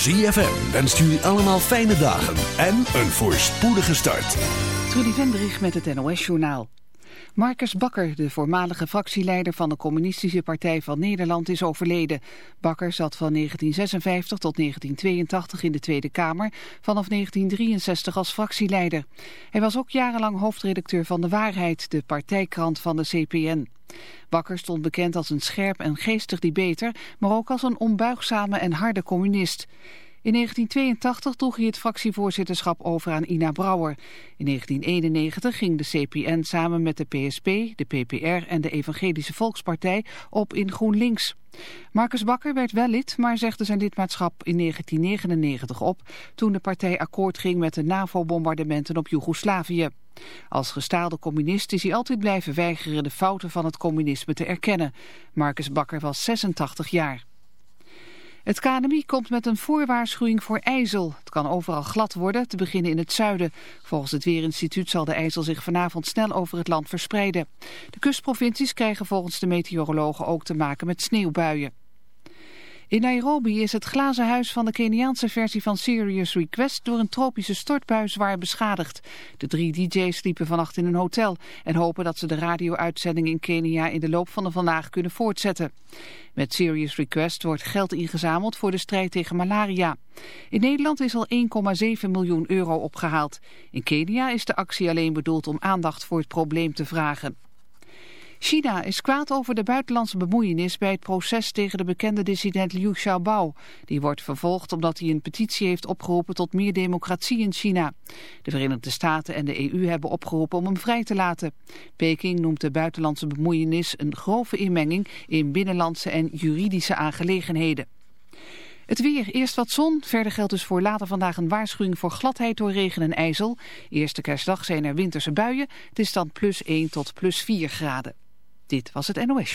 ZFM wenst jullie allemaal fijne dagen en een voorspoedige start. Trudy Vendrich met het NOS-journaal. Marcus Bakker, de voormalige fractieleider van de Communistische Partij van Nederland, is overleden. Bakker zat van 1956 tot 1982 in de Tweede Kamer, vanaf 1963 als fractieleider. Hij was ook jarenlang hoofdredacteur van De Waarheid, de partijkrant van de CPN. Bakker stond bekend als een scherp en geestig debater, maar ook als een onbuigzame en harde communist. In 1982 droeg hij het fractievoorzitterschap over aan Ina Brouwer. In 1991 ging de CPN samen met de PSP, de PPR en de Evangelische Volkspartij op in GroenLinks. Marcus Bakker werd wel lid, maar zegde zijn lidmaatschap in 1999 op... toen de partij akkoord ging met de NAVO-bombardementen op Joegoslavië. Als gestaalde communist is hij altijd blijven weigeren de fouten van het communisme te erkennen. Marcus Bakker was 86 jaar. Het KNMI komt met een voorwaarschuwing voor ijzel. Het kan overal glad worden, te beginnen in het zuiden. Volgens het Weerinstituut zal de ijzel zich vanavond snel over het land verspreiden. De kustprovincies krijgen volgens de meteorologen ook te maken met sneeuwbuien. In Nairobi is het glazen huis van de Keniaanse versie van Serious Request door een tropische stortbui zwaar beschadigd. De drie DJ's liepen vannacht in een hotel en hopen dat ze de radio-uitzending in Kenia in de loop van de vandaag kunnen voortzetten. Met Serious Request wordt geld ingezameld voor de strijd tegen malaria. In Nederland is al 1,7 miljoen euro opgehaald. In Kenia is de actie alleen bedoeld om aandacht voor het probleem te vragen. China is kwaad over de buitenlandse bemoeienis bij het proces tegen de bekende dissident Liu Xiaobao. Die wordt vervolgd omdat hij een petitie heeft opgeroepen tot meer democratie in China. De Verenigde Staten en de EU hebben opgeroepen om hem vrij te laten. Peking noemt de buitenlandse bemoeienis een grove inmenging in binnenlandse en juridische aangelegenheden. Het weer, eerst wat zon. Verder geldt dus voor later vandaag een waarschuwing voor gladheid door regen en ijzel. Eerste kerstdag zijn er winterse buien. Het is dan plus 1 tot plus 4 graden. Dit was het NOS.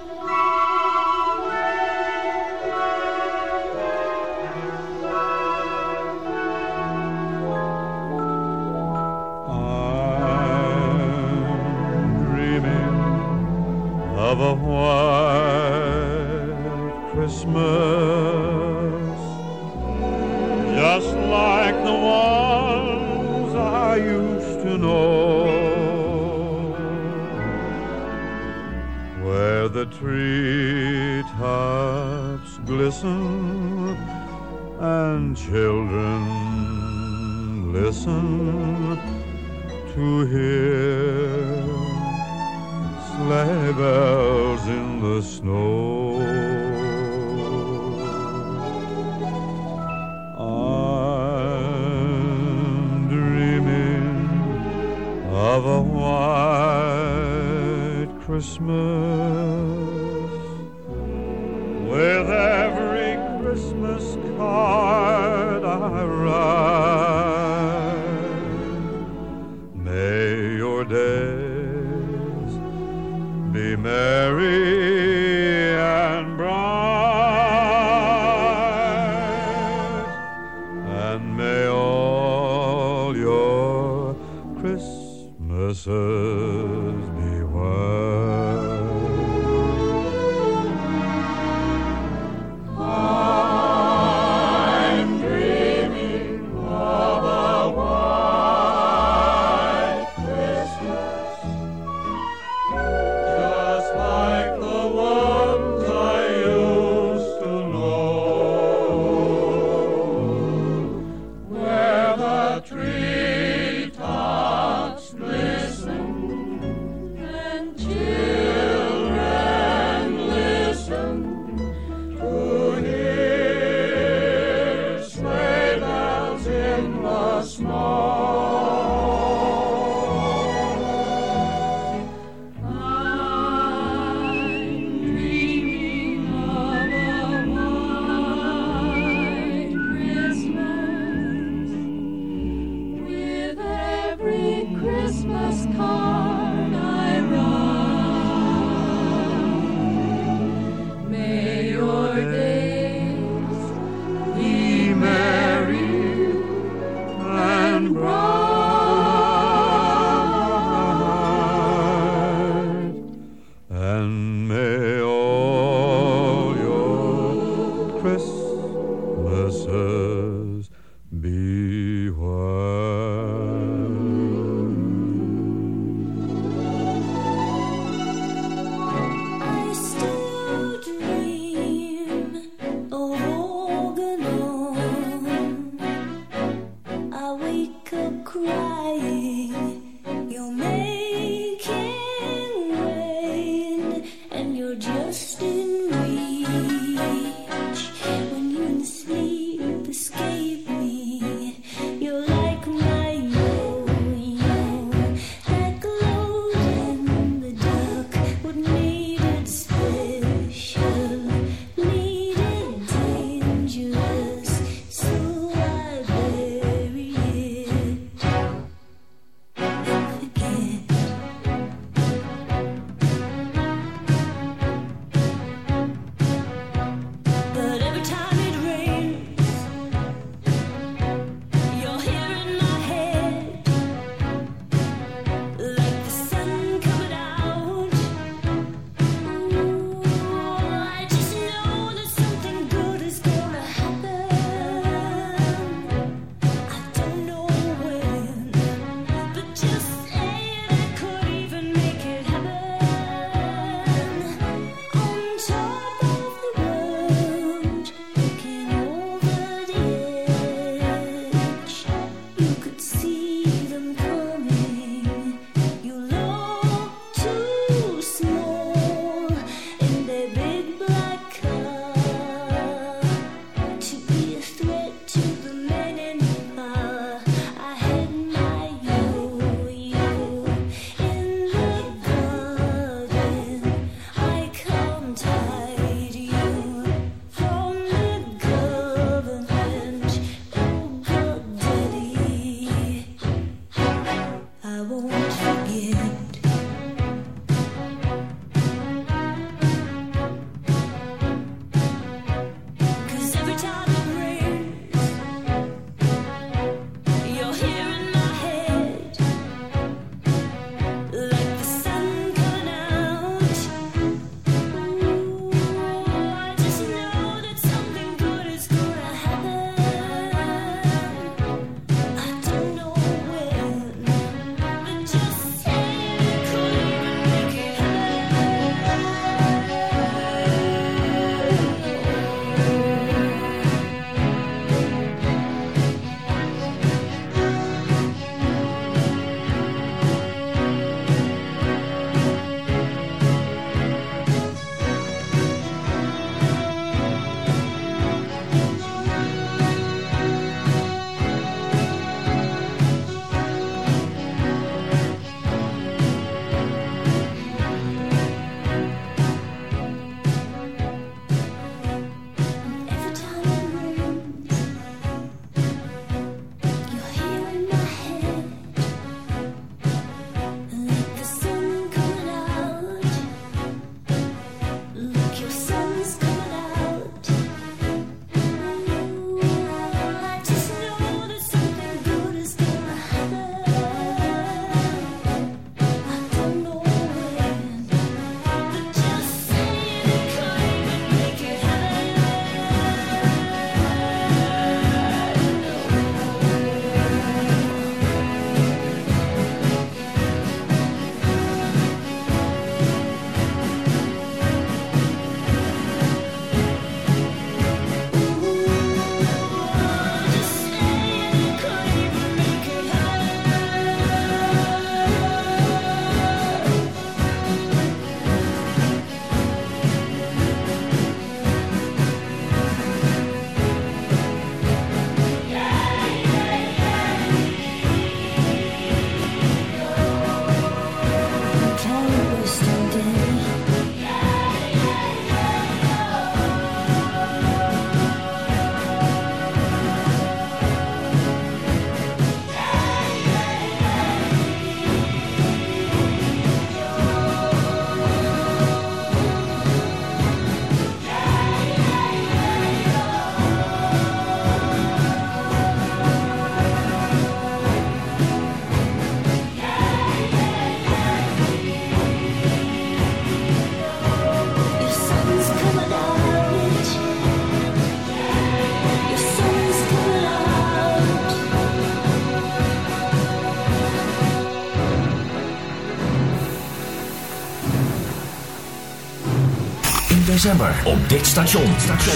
december op dit station. station.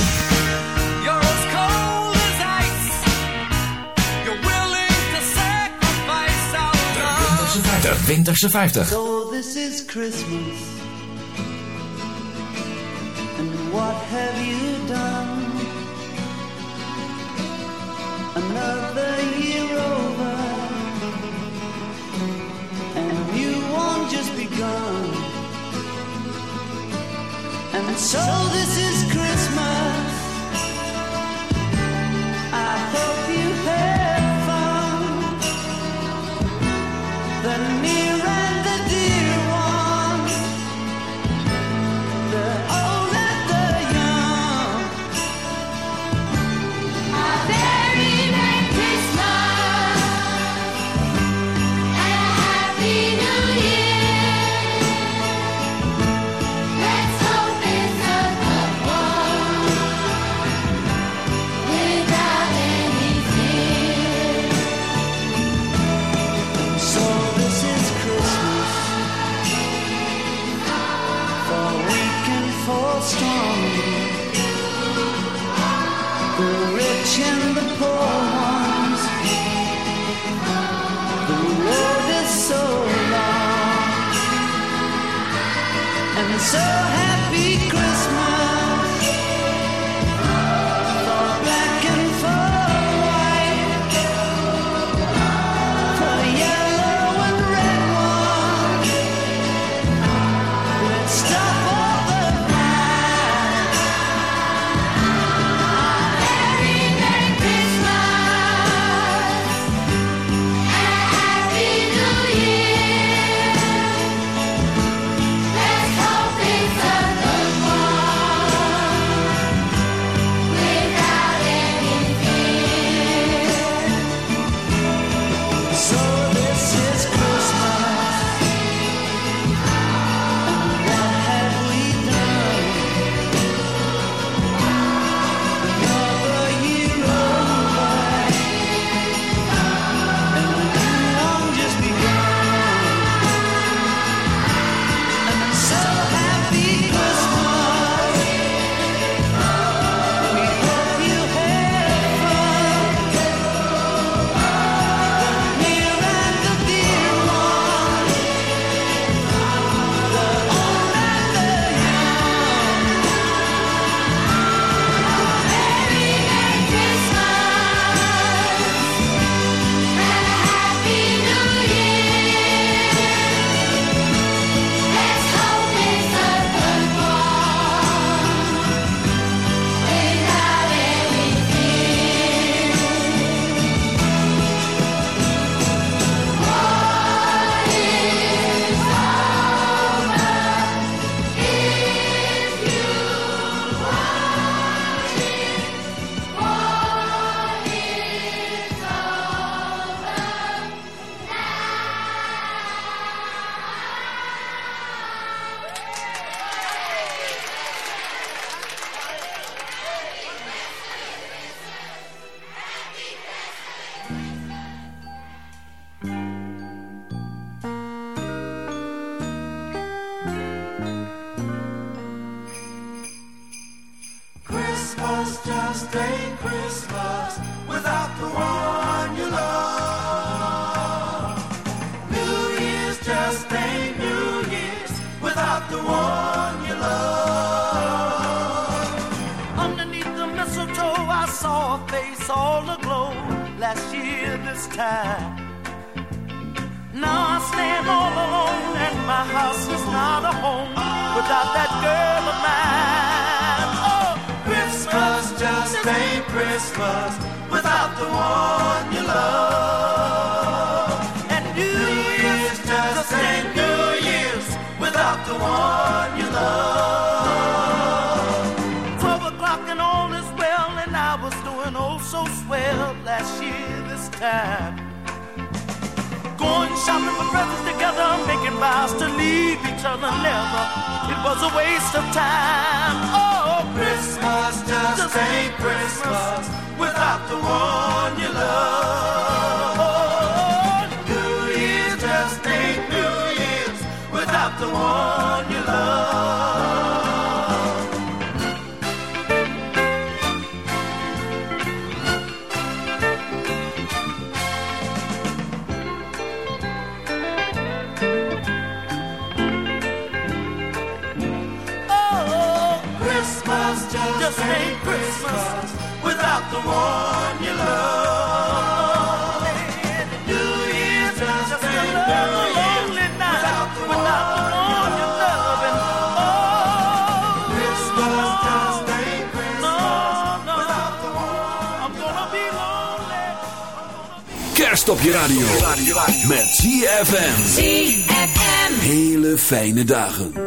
De Winterse 50. So this is Christmas. And what have you done? so this is Kerst op je radio, radio. met ZFM. ZFM. Hele fijne dagen.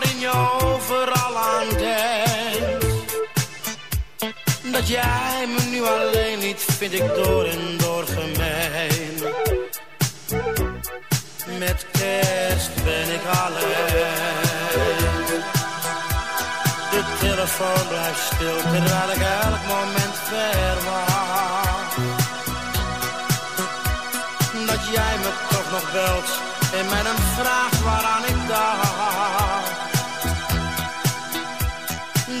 Waarin je overal aan denkt. Dat jij me nu alleen niet, vind ik door en door gemeen. Met kerst ben ik alleen. De telefoon blijft stil terwijl ik elk moment verwacht. Dat jij me toch nog belt en mij dan vraagt waaraan ik dacht.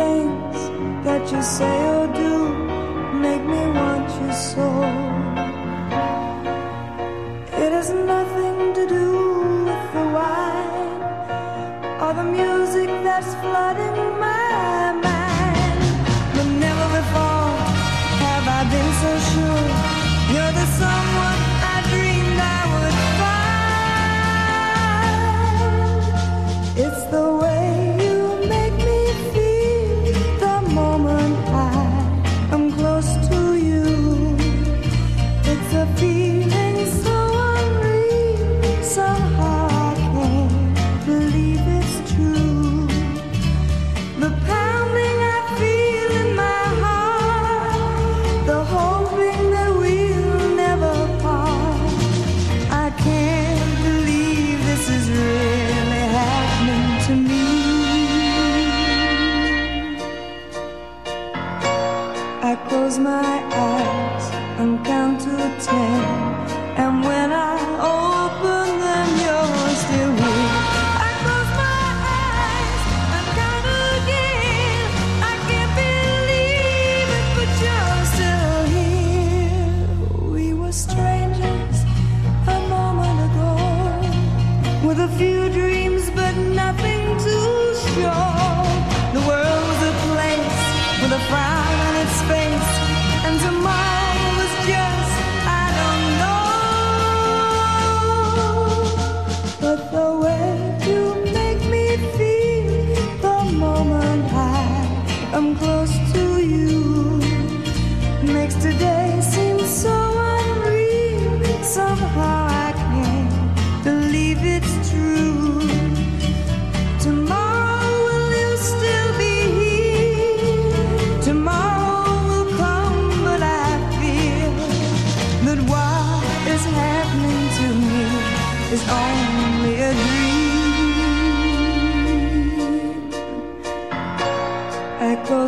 things that you say.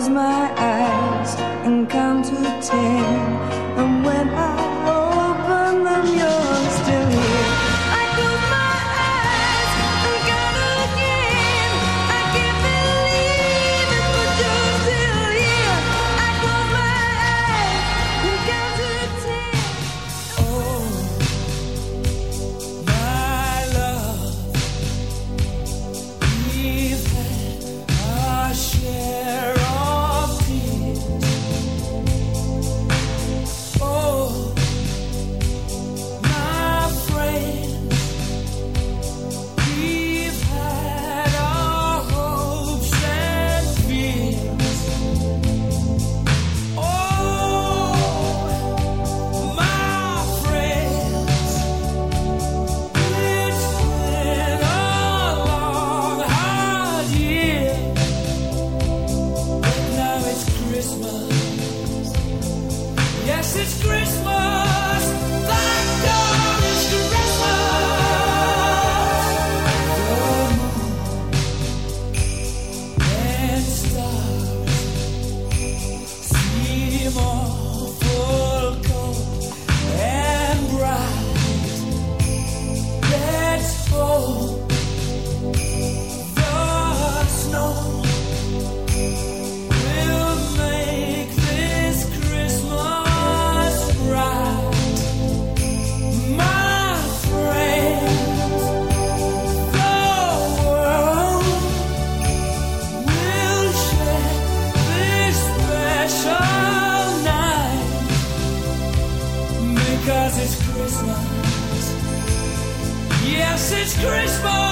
was my It's Christmas!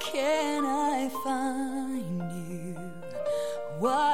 Can't I find you? Why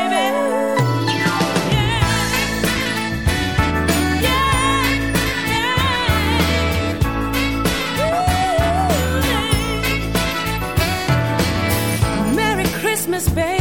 Christmas, baby.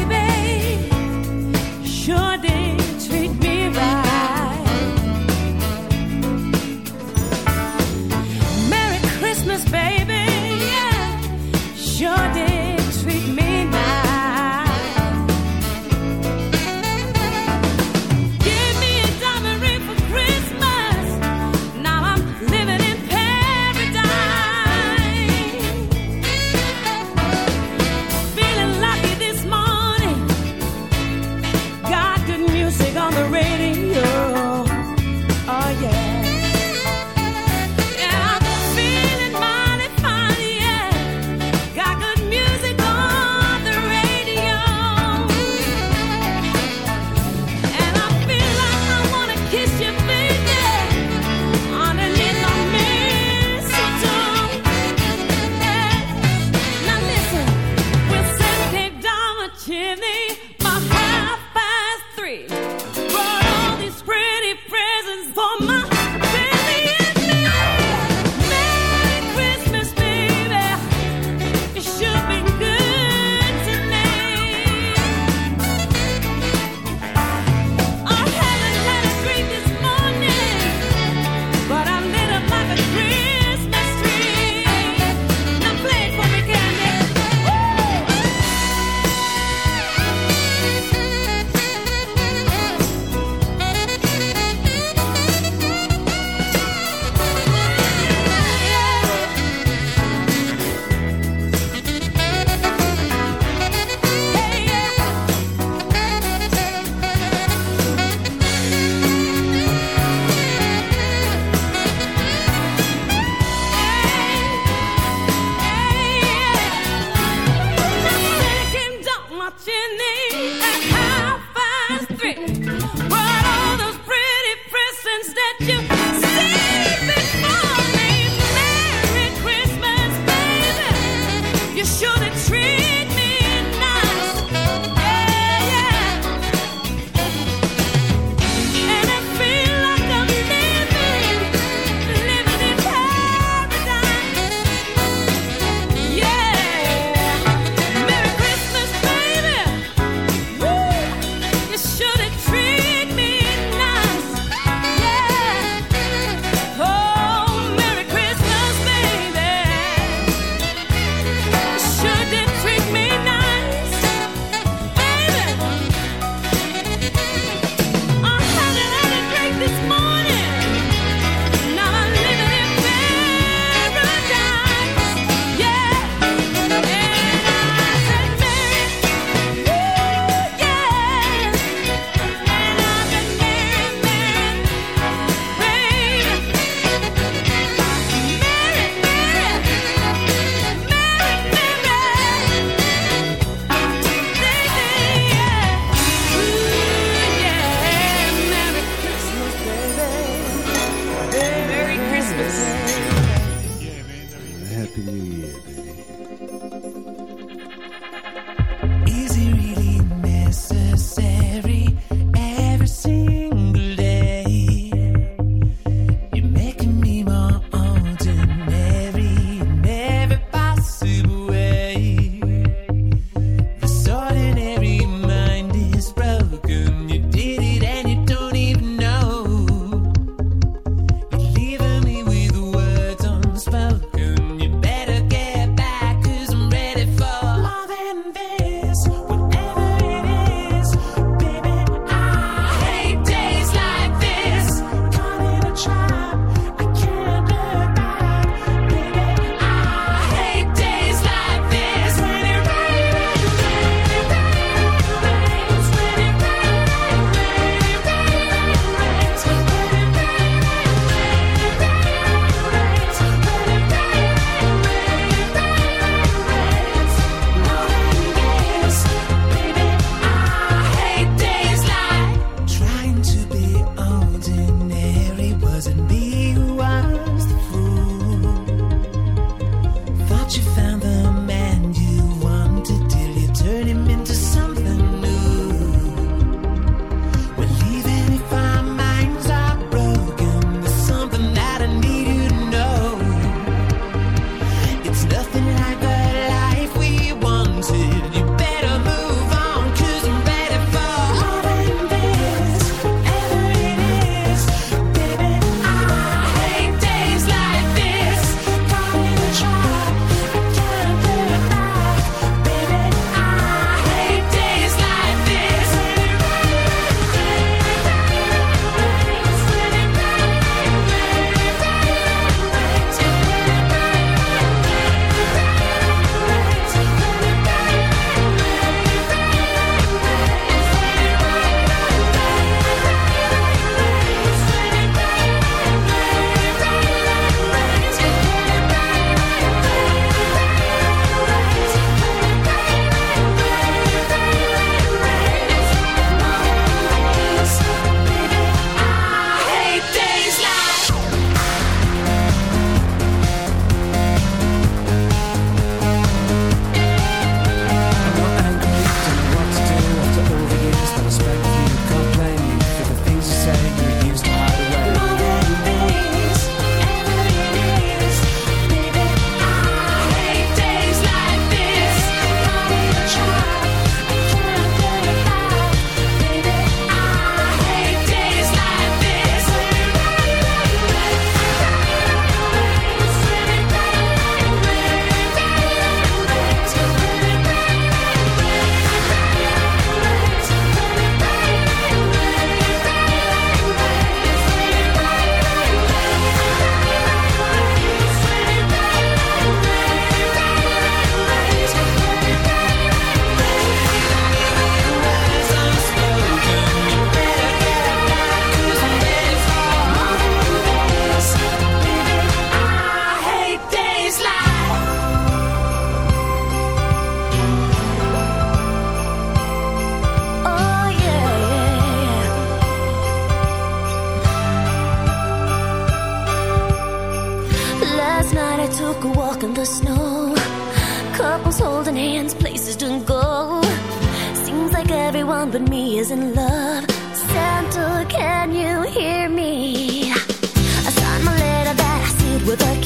But me is in love. Santa, can you hear me? I signed my letter that I sealed with a.